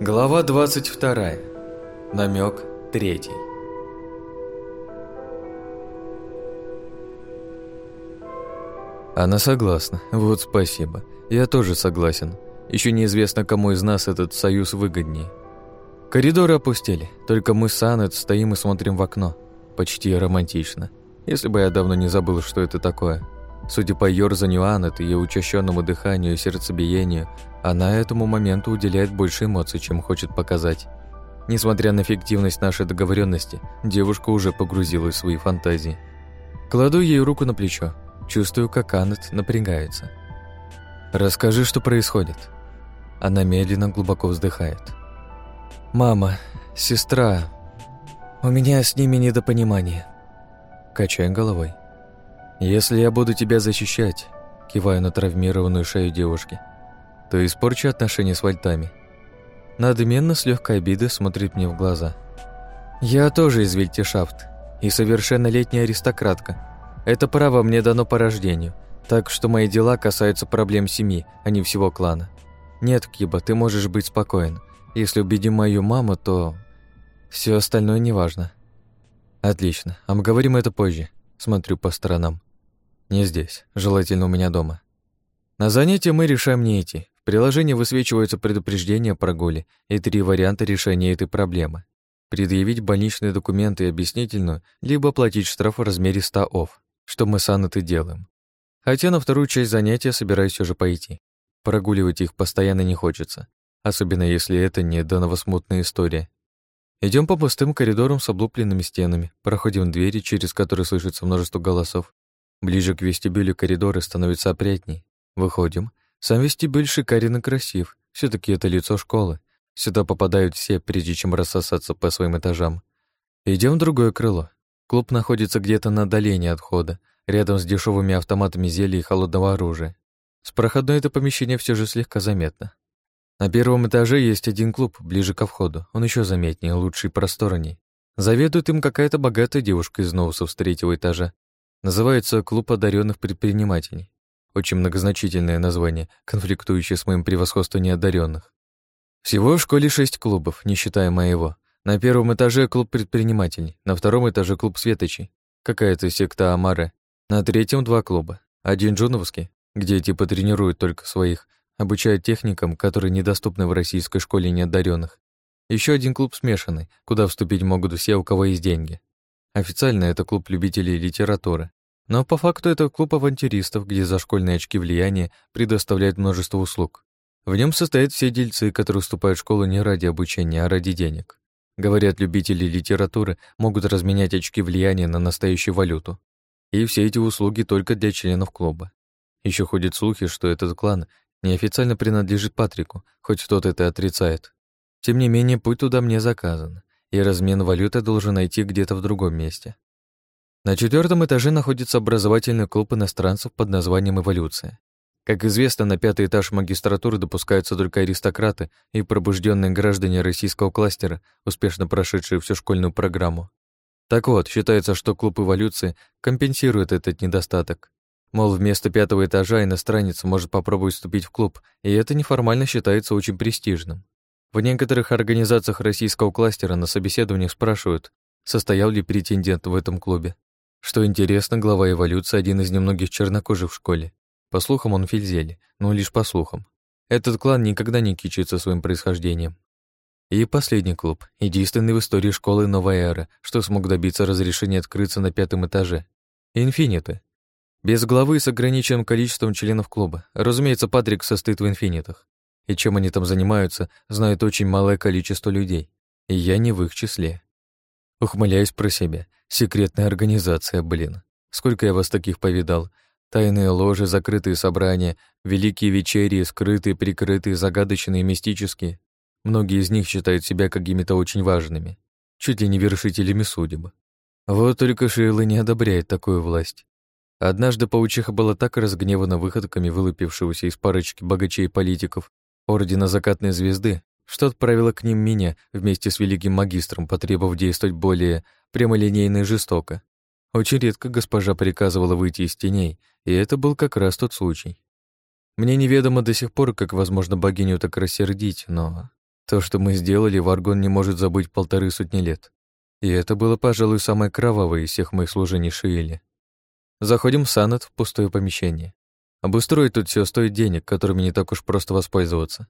Глава 22. Намек третий. Она согласна. Вот спасибо. Я тоже согласен. Еще неизвестно, кому из нас этот союз выгоднее. Коридоры опустели. Только мы с Аннет стоим и смотрим в окно. Почти романтично. Если бы я давно не забыл, что это такое. Судя по ёрзанию Аннет, ее учащенному дыханию и сердцебиению, она этому моменту уделяет больше эмоций, чем хочет показать. Несмотря на эффективность нашей договоренности, девушка уже погрузилась в свои фантазии. Кладу ей руку на плечо, чувствую, как Аннет напрягается. «Расскажи, что происходит». Она медленно глубоко вздыхает. «Мама, сестра, у меня с ними недопонимание». Качаю головой. «Если я буду тебя защищать», киваю на травмированную шею девушки, то испорчу отношения с вольтами. Надменно с легкой обидой смотрит мне в глаза. «Я тоже из Вильтишафт и совершеннолетняя аристократка. Это право мне дано по рождению, так что мои дела касаются проблем семьи, а не всего клана. Нет, Киба, ты можешь быть спокоен. Если убедим мою маму, то все остальное неважно». «Отлично, обговорим это позже», смотрю по сторонам. Не здесь, желательно у меня дома. На занятие мы решаем не идти. В приложении высвечиваются предупреждения о прогуле и три варианта решения этой проблемы. Предъявить больничные документы и объяснительную, либо платить штраф в размере 100 ов, что мы с Анной делаем. Хотя на вторую часть занятия собираюсь уже пойти. Прогуливать их постоянно не хочется, особенно если это не до новосмутная история. Идем по пустым коридорам с облупленными стенами, проходим двери, через которые слышится множество голосов, Ближе к вестибюлю коридоры становятся опрятней. Выходим. Сам вестибюль шикарен и красив. все таки это лицо школы. Сюда попадают все, прежде чем рассосаться по своим этажам. Идем в другое крыло. Клуб находится где-то на отдалении от входа, рядом с дешевыми автоматами зелья и холодного оружия. С проходной это помещение все же слегка заметно. На первом этаже есть один клуб, ближе ко входу. Он еще заметнее, лучше и просторней. Заведует им какая-то богатая девушка из Ноусов с третьего этажа Называется «Клуб одаренных предпринимателей». Очень многозначительное название, конфликтующее с моим превосходством неодаренных. Всего в школе шесть клубов, не считая моего. На первом этаже клуб предпринимателей, на втором этаже клуб светочей, какая-то секта Амары, на третьем два клуба. Один джуновский, где типа тренируют только своих, обучают техникам, которые недоступны в российской школе неодаренных. Еще один клуб смешанный, куда вступить могут все, у кого есть деньги. Официально это клуб любителей литературы, но по факту это клуб авантюристов, где за школьные очки влияния предоставляют множество услуг. В нем состоят все дельцы, которые уступают в школу не ради обучения, а ради денег. Говорят, любители литературы могут разменять очки влияния на настоящую валюту. И все эти услуги только для членов клуба. Еще ходят слухи, что этот клан неофициально принадлежит Патрику, хоть кто-то это отрицает. Тем не менее, путь туда мне заказан и размен валюты должен найти где-то в другом месте. На четвертом этаже находится образовательный клуб иностранцев под названием «Эволюция». Как известно, на пятый этаж магистратуры допускаются только аристократы и пробужденные граждане российского кластера, успешно прошедшие всю школьную программу. Так вот, считается, что клуб эволюции компенсирует этот недостаток. Мол, вместо пятого этажа иностранец может попробовать вступить в клуб, и это неформально считается очень престижным. В некоторых организациях российского кластера на собеседованиях спрашивают, состоял ли претендент в этом клубе. Что интересно, глава эволюции один из немногих чернокожих в школе. По слухам, он Фильзели, но лишь по слухам. Этот клан никогда не кичится своим происхождением. И последний клуб, единственный в истории школы Новая Эра, что смог добиться разрешения открыться на пятом этаже. Инфиниты. Без главы с ограниченным количеством членов клуба. Разумеется, Патрик состоит в инфинитах и чем они там занимаются, знает очень малое количество людей, и я не в их числе. Ухмыляюсь про себя. Секретная организация, блин. Сколько я вас таких повидал. Тайные ложи, закрытые собрания, великие вечери, скрытые, прикрытые, загадочные, мистические. Многие из них считают себя какими-то очень важными, чуть ли не вершителями судеб. Вот только Шейла не одобряет такую власть. Однажды паучиха была так разгневана выходками вылупившегося из парочки богачей политиков, Ордена Закатной Звезды, что отправило к ним меня вместе с великим магистром, потребовав действовать более прямолинейно и жестоко. Очень редко госпожа приказывала выйти из теней, и это был как раз тот случай. Мне неведомо до сих пор, как возможно богиню так рассердить, но То, что мы сделали, Варгон не может забыть полторы сотни лет. И это было, пожалуй, самое кровавое из всех моих служений Шиили. Заходим в санат в пустое помещение. Обустроить тут все стоит денег, которыми не так уж просто воспользоваться.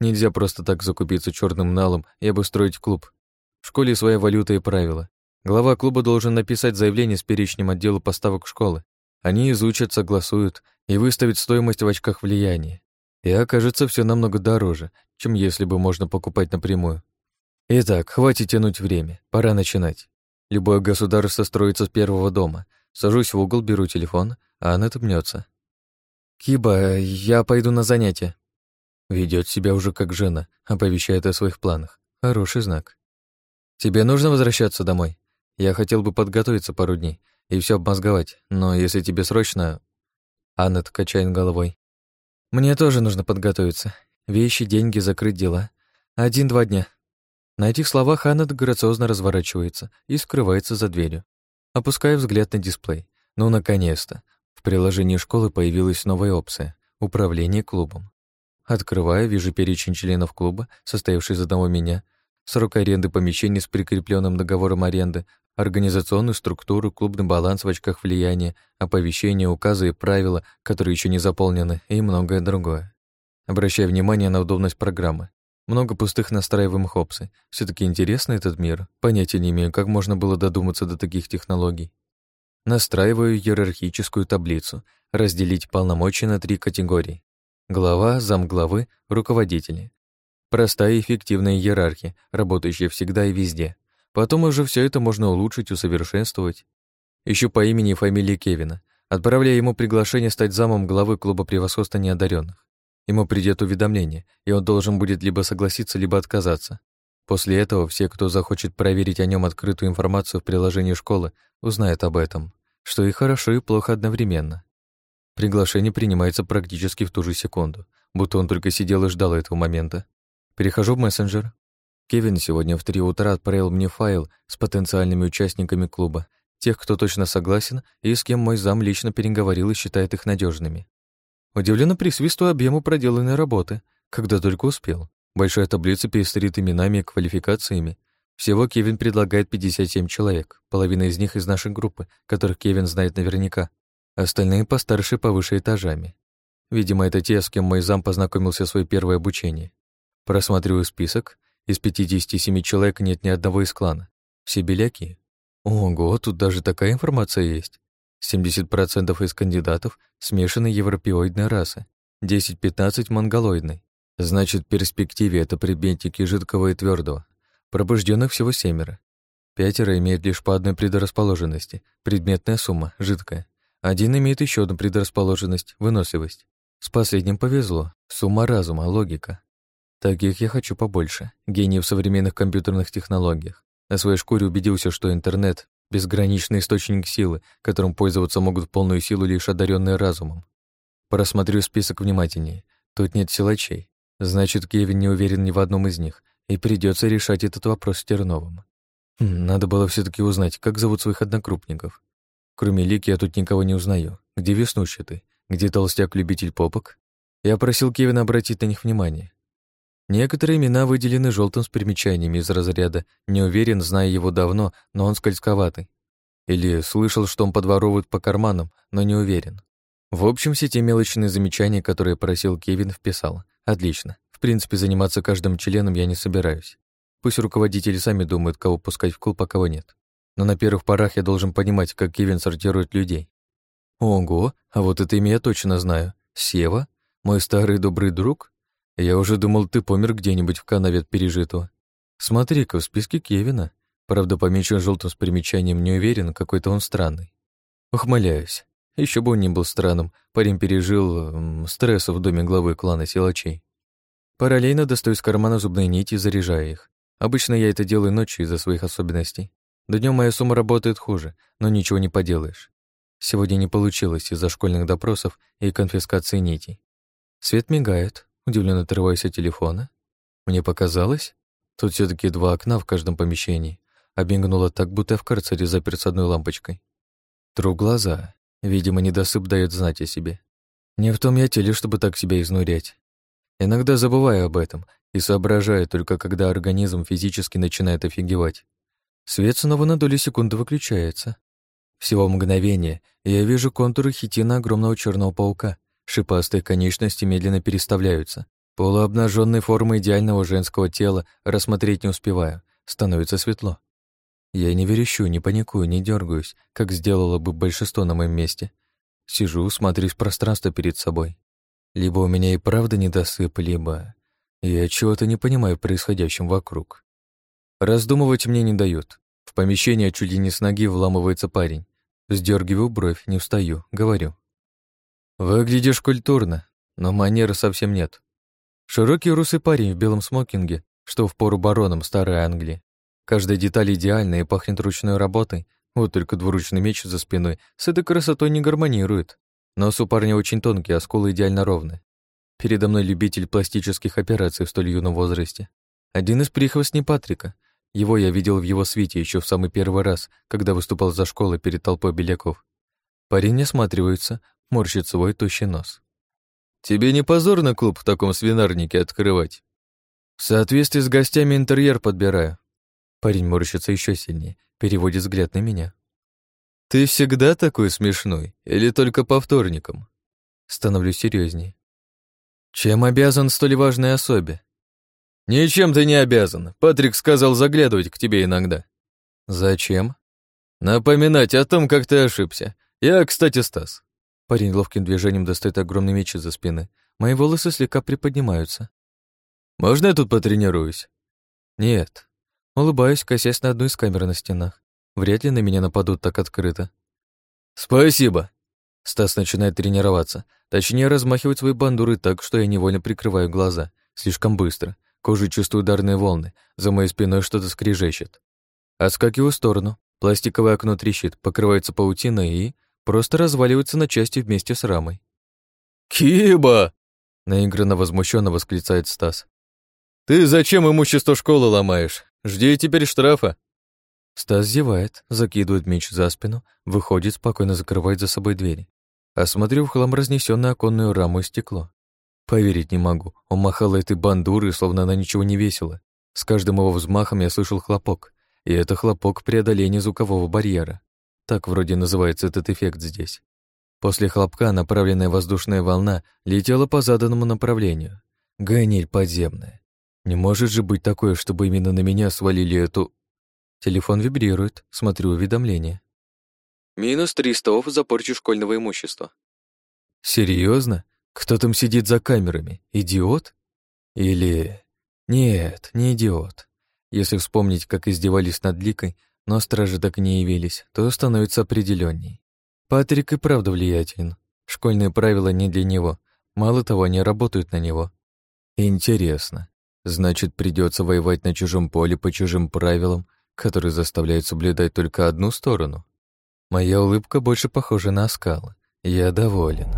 Нельзя просто так закупиться черным налом и обустроить клуб. В школе своя валюта и правила. Глава клуба должен написать заявление с перечнем отдела поставок школы. Они изучат, согласуют и выставят стоимость в очках влияния. И окажется все намного дороже, чем если бы можно покупать напрямую. Итак, хватит тянуть время, пора начинать. Любое государство строится с первого дома. Сажусь в угол, беру телефон, а она мнется. «Киба, я пойду на занятия». Ведет себя уже как жена, оповещает о своих планах. Хороший знак. «Тебе нужно возвращаться домой? Я хотел бы подготовиться пару дней и все обмозговать, но если тебе срочно...» Аннет качает головой. «Мне тоже нужно подготовиться. Вещи, деньги, закрыть дела. Один-два дня». На этих словах Аннет грациозно разворачивается и скрывается за дверью. Опускаю взгляд на дисплей. Ну, наконец-то. В приложении школы появилась новая опция — управление клубом. Открываю, вижу перечень членов клуба, состоявший из одного меня, срок аренды помещений с прикрепленным договором аренды, организационную структуру, клубный баланс в очках влияния, оповещения, указы и правила, которые еще не заполнены, и многое другое. Обращаю внимание на удобность программы. Много пустых настраиваемых опций. все таки интересно этот мир. Понятия не имею, как можно было додуматься до таких технологий. Настраиваю иерархическую таблицу, разделить полномочия на три категории. Глава, замглавы, руководители. Простая и эффективная иерархия, работающая всегда и везде. Потом уже все это можно улучшить, усовершенствовать. Ищу по имени и фамилии Кевина, отправляя ему приглашение стать замом главы клуба превосходства неодаренных. Ему придет уведомление, и он должен будет либо согласиться, либо отказаться. После этого все, кто захочет проверить о нем открытую информацию в приложении школы, узнают об этом, что и хорошо, и плохо одновременно. Приглашение принимается практически в ту же секунду, будто он только сидел и ждал этого момента. Перехожу в мессенджер. Кевин сегодня в три утра отправил мне файл с потенциальными участниками клуба, тех, кто точно согласен и с кем мой зам лично переговорил и считает их надежными. Удивленно присвистываю объему проделанной работы, когда только успел. Большая таблица пестрит именами и квалификациями. Всего Кевин предлагает 57 человек, половина из них из нашей группы, которых Кевин знает наверняка. Остальные постарше повыше этажами. Видимо, это те, с кем мой зам познакомился в свое первое обучение. Просматриваю список. Из 57 человек нет ни одного из клана. Все беляки. Ого, тут даже такая информация есть. 70% из кандидатов смешанной европеоидной расы, 10-15 монголоидной, Значит, в перспективе это предметники жидкого и твердого. Пробужденных всего семеро. Пятеро имеют лишь по одной предрасположенности. Предметная сумма, жидкая. Один имеет еще одну предрасположенность, выносливость. С последним повезло. Сумма разума, логика. Таких я хочу побольше. Гений в современных компьютерных технологиях. На своей шкуре убедился, что интернет — безграничный источник силы, которым пользоваться могут в полную силу лишь одаренные разумом. Просмотрю список внимательнее. Тут нет силачей. Значит, Кевин не уверен ни в одном из них, и придется решать этот вопрос с Терновым. Хм, надо было все таки узнать, как зовут своих однокрупников. Кроме Лики я тут никого не узнаю. Где веснущатый? Где толстяк-любитель попок? Я просил Кевина обратить на них внимание. Некоторые имена выделены желтым с примечаниями из разряда «не уверен, зная его давно, но он скользковатый». Или «слышал, что он подворовывает по карманам, но не уверен». В общем, все те мелочные замечания, которые просил Кевин, вписал. Отлично. В принципе, заниматься каждым членом я не собираюсь. Пусть руководители сами думают, кого пускать в клуб, а кого нет. Но на первых порах я должен понимать, как Кевин сортирует людей. Ого, а вот это имя я точно знаю. Сева? Мой старый добрый друг? Я уже думал, ты помер где-нибудь в канаве от пережитого. Смотри-ка, в списке Кевина. Правда, помечен желтым с примечанием не уверен, какой-то он странный. Ухмыляюсь. Еще бы он не был странным, парень пережил м, стресс в доме главы клана силачей. Параллельно достаю из кармана зубные нити и заряжаю их. Обычно я это делаю ночью из-за своих особенностей. Днем моя сумма работает хуже, но ничего не поделаешь. Сегодня не получилось из-за школьных допросов и конфискации нитей. Свет мигает, удивленно отрываюсь от телефона. Мне показалось, тут все таки два окна в каждом помещении, а так, будто в карцере заперт с одной лампочкой. Тру глаза. Видимо, недосып дает знать о себе. Не в том я теле, чтобы так себя изнурять. Иногда забываю об этом и соображаю только когда организм физически начинает офигевать. Свет снова на долю секунды выключается. Всего мгновение, и я вижу контуры хитина огромного черного паука. Шипастые конечности медленно переставляются. Полуобнаженной формы идеального женского тела рассмотреть не успеваю. Становится светло. Я не верещу, не паникую, не дергаюсь, как сделало бы большинство на моем месте. Сижу, смотрюсь в пространство перед собой. Либо у меня и правда недосып, либо я чего-то не понимаю происходящем вокруг. Раздумывать мне не дают. В помещение чуть ли не с ноги вламывается парень. Сдергиваю бровь, не встаю, говорю. Выглядишь культурно, но манеры совсем нет. Широкий русый парень в белом смокинге, что в пору бароном старой Англии. Каждая деталь идеальна и пахнет ручной работой, вот только двуручный меч за спиной с этой красотой не гармонирует. Нос у парня очень тонкий, а скулы идеально ровны. Передо мной любитель пластических операций в столь юном возрасте. Один из прихвостней Патрика, его я видел в его свите еще в самый первый раз, когда выступал за школой перед толпой беляков. Парень не осматривается, морщит свой тощий нос. «Тебе не позорно клуб в таком свинарнике открывать?» «В соответствии с гостями интерьер подбираю». Парень морщится еще сильнее, переводит взгляд на меня. «Ты всегда такой смешной или только по вторникам?» Становлюсь серьезнее. «Чем обязан столь важной особе?» «Ничем ты не обязан. Патрик сказал заглядывать к тебе иногда». «Зачем?» «Напоминать о том, как ты ошибся. Я, кстати, Стас». Парень ловким движением достает огромный меч из-за спины. Мои волосы слегка приподнимаются. «Можно я тут потренируюсь?» «Нет». Улыбаюсь, косясь на одну из камер на стенах. Вряд ли на меня нападут так открыто. «Спасибо!» Стас начинает тренироваться. Точнее, размахивать свои бандуры так, что я невольно прикрываю глаза. Слишком быстро. Кожей чувствую ударные волны, за моей спиной что-то скрежещет. Отскакиваю в сторону, пластиковое окно трещит, покрывается паутиной и просто разваливается на части вместе с рамой. «Киба!» — наигранно возмущенно восклицает Стас. «Ты зачем имущество школы ломаешь? Жди теперь штрафа!» Стас зевает, закидывает меч за спину, выходит, спокойно закрывает за собой двери. Осмотрю в хлам разнесённую оконную раму и стекло. Поверить не могу. Он махал этой бандурой, словно она ничего не весила. С каждым его взмахом я слышал хлопок. И это хлопок преодоления звукового барьера. Так вроде называется этот эффект здесь. После хлопка направленная воздушная волна летела по заданному направлению. Гонель подземная. Не может же быть такое, чтобы именно на меня свалили эту... Телефон вибрирует, смотрю уведомление. Минус 300 офф за порчу школьного имущества. Серьезно? Кто там сидит за камерами? Идиот? Или... Нет, не идиот. Если вспомнить, как издевались над Ликой, но стражи так и не явились, то становится определенней. Патрик и правда влиятелен. Школьные правила не для него. Мало того, они работают на него. Интересно. Значит, придется воевать на чужом поле по чужим правилам, которые заставляют соблюдать только одну сторону. Моя улыбка больше похожа на оскал. Я доволен.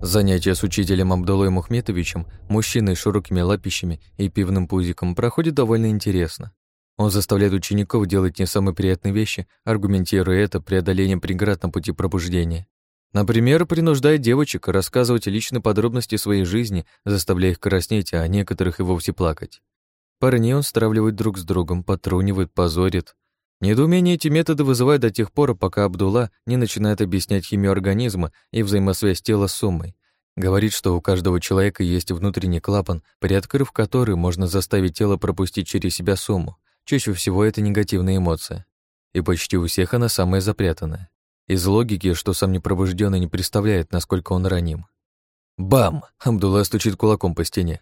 Занятия с учителем Абдулой Мухметовичем, мужчиной с широкими лапищами и пивным пузиком, проходят довольно интересно. Он заставляет учеников делать не самые приятные вещи, аргументируя это преодолением преград на пути пробуждения. Например, принуждает девочек рассказывать личные подробности своей жизни, заставляя их краснеть, а некоторых и вовсе плакать. Парней он стравливает друг с другом, потрунивает, позорит. Недоумение эти методы вызывают до тех пор, пока Абдулла не начинает объяснять химию организма и взаимосвязь тела с суммой. Говорит, что у каждого человека есть внутренний клапан, приоткрыв который можно заставить тело пропустить через себя сумму. Чаще всего это негативная эмоция. И почти у всех она самая запрятанная. Из логики, что сам непробужденный не представляет, насколько он раним. Бам! Абдулла стучит кулаком по стене.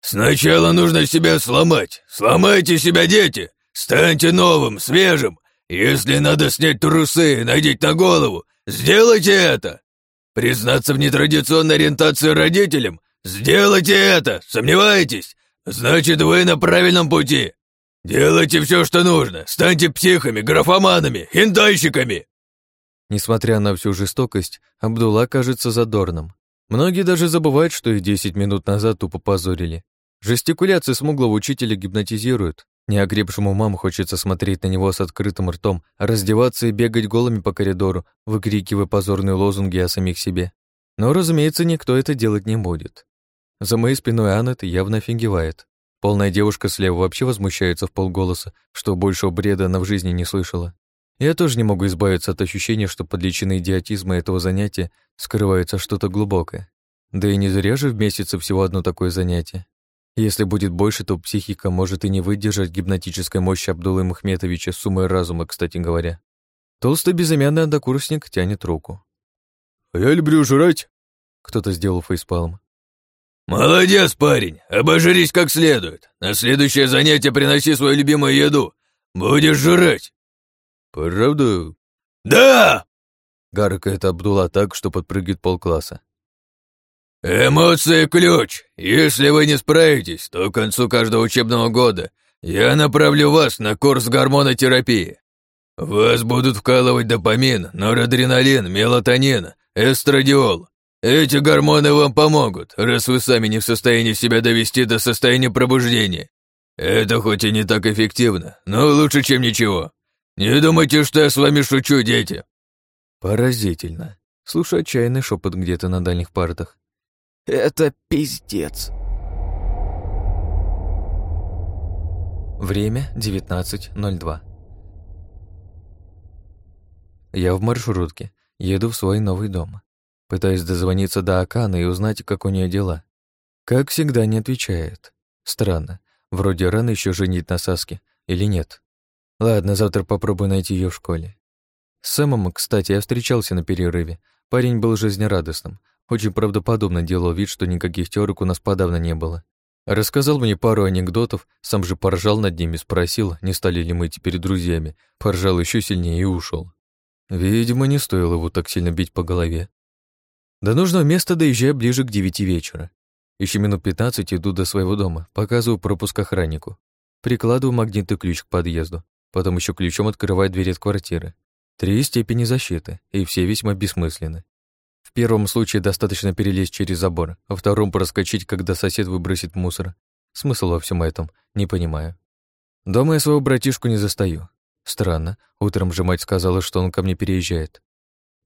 «Сначала нужно себя сломать. Сломайте себя, дети! Станьте новым, свежим. Если надо снять трусы и надеть на голову, сделайте это. Признаться в нетрадиционной ориентации родителям, сделайте это. Сомневаетесь? Значит, вы на правильном пути. Делайте все, что нужно. Станьте психами, графоманами, хентайщиками. Несмотря на всю жестокость, Абдулла кажется задорным. Многие даже забывают, что их 10 минут назад тупо позорили. Жестикуляции смуглого учителя гипнотизируют, Неогребшему маму хочется смотреть на него с открытым ртом, раздеваться и бегать голыми по коридору, выкрикивая позорные лозунги о самих себе. Но, разумеется, никто это делать не будет. За моей спиной Аннет явно офигевает. Полная девушка слева вообще возмущается в полголоса, что большего бреда она в жизни не слышала. Я тоже не могу избавиться от ощущения, что под личиной идиотизма этого занятия скрывается что-то глубокое. Да и не зря же в месяце всего одно такое занятие. Если будет больше, то психика может и не выдержать гипнотической мощи Абдулы Махметовича с суммой разума, кстати говоря. Толстый безымянный однокурсник тянет руку. «А я люблю жрать!» Кто-то сделал фейспалм. «Молодец, парень! Обожрись как следует! На следующее занятие приноси свою любимую еду! Будешь жрать!» «Правда?» «Да!» Гаркает Абдула так, что подпрыгивает полкласса. «Эмоции — ключ. Если вы не справитесь, то к концу каждого учебного года я направлю вас на курс гормонотерапии. Вас будут вкалывать допамин, норадреналин, мелатонин, эстрадиол. Эти гормоны вам помогут, раз вы сами не в состоянии себя довести до состояния пробуждения. Это хоть и не так эффективно, но лучше, чем ничего. Не думайте, что я с вами шучу, дети». Поразительно. Слушаю отчаянный шепот где-то на дальних партах. Это пиздец. Время 19.02. Я в маршрутке, еду в свой новый дом. Пытаюсь дозвониться до Акана и узнать, как у нее дела. Как всегда, не отвечает. Странно. Вроде рано еще женить на Саске, или нет? Ладно, завтра попробую найти ее в школе. С Сэмом, кстати, я встречался на перерыве. Парень был жизнерадостным, очень правдоподобно делал вид, что никаких терок у нас подавно не было. Рассказал мне пару анекдотов, сам же поржал над ними, спросил, не стали ли мы теперь друзьями, поржал еще сильнее и ушел. Видимо, не стоило его так сильно бить по голове. До нужного места доезжаю ближе к девяти вечера. Еще минут пятнадцать иду до своего дома, показываю пропуск охраннику. Прикладываю магнитный ключ к подъезду, потом еще ключом открываю дверь от квартиры. Три степени защиты, и все весьма бессмысленны. В первом случае достаточно перелезть через забор, а втором проскочить, когда сосед выбросит мусор. Смысл во всем этом, не понимаю. Дома я своего братишку не застаю. Странно, утром же мать сказала, что он ко мне переезжает.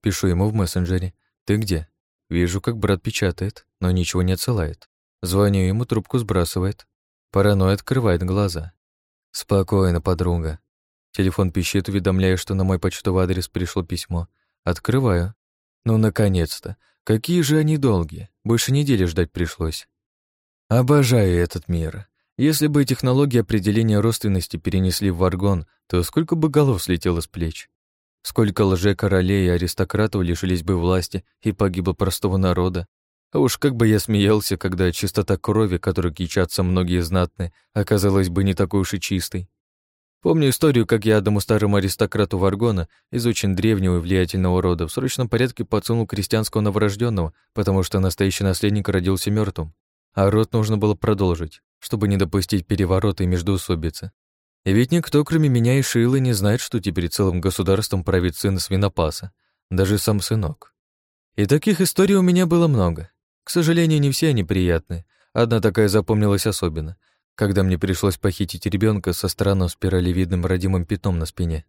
Пишу ему в мессенджере. «Ты где?» Вижу, как брат печатает, но ничего не отсылает. Звоню ему, трубку сбрасывает. Паранойя открывает глаза. «Спокойно, подруга». Телефон пищит, уведомляя, что на мой почтовый адрес пришло письмо. Открываю. Ну, наконец-то. Какие же они долгие. Больше недели ждать пришлось. Обожаю этот мир. Если бы технологии определения родственности перенесли в варгон, то сколько бы голов слетело с плеч. Сколько лже-королей и аристократов лишились бы власти и погибло простого народа. А уж как бы я смеялся, когда чистота крови, которой кичатся многие знатные, оказалась бы не такой уж и чистой. Помню историю, как я одному старому аристократу Варгона из очень древнего и влиятельного рода в срочном порядке подсунул крестьянского новорожденного, потому что настоящий наследник родился мертвым, а род нужно было продолжить, чтобы не допустить переворота и междоусобицы. И ведь никто, кроме меня и Шилы, не знает, что теперь целым государством правит сын свинопаса, даже сам сынок. И таких историй у меня было много. К сожалению, не все они приятные. Одна такая запомнилась особенно — когда мне пришлось похитить ребенка со странным спиралевидным родимым пятном на спине.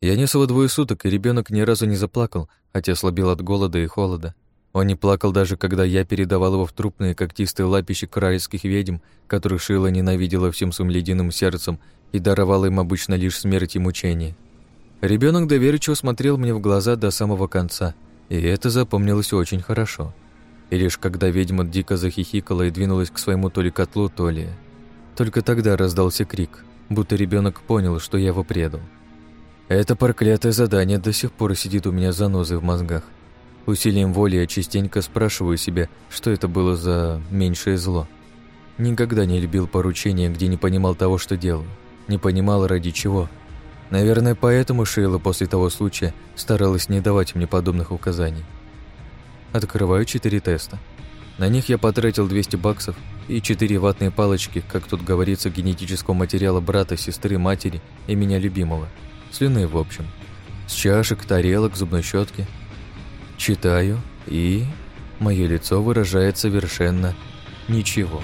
Я нес его двое суток, и ребенок ни разу не заплакал, хотя слабел от голода и холода. Он не плакал даже, когда я передавал его в трупные когтистые лапищи королевских ведьм, которых Шила ненавидела всем своим ледяным сердцем и даровала им обычно лишь смерть и мучение. Ребенок доверчиво смотрел мне в глаза до самого конца, и это запомнилось очень хорошо. И лишь когда ведьма дико захихикала и двинулась к своему то ли котлу, то ли... Только тогда раздался крик, будто ребенок понял, что я его предал. Это проклятое задание до сих пор сидит у меня занозой в мозгах. Усилием воли я частенько спрашиваю себя, что это было за меньшее зло. Никогда не любил поручения, где не понимал того, что делаю. Не понимал, ради чего. Наверное, поэтому Шейла после того случая старалась не давать мне подобных указаний. Открываю четыре теста. На них я потратил 200 баксов и четыре ватные палочки, как тут говорится, генетического материала брата, сестры, матери и меня любимого. Слюны, в общем. С чашек, тарелок, зубной щетки. Читаю, и... Мое лицо выражает совершенно ничего.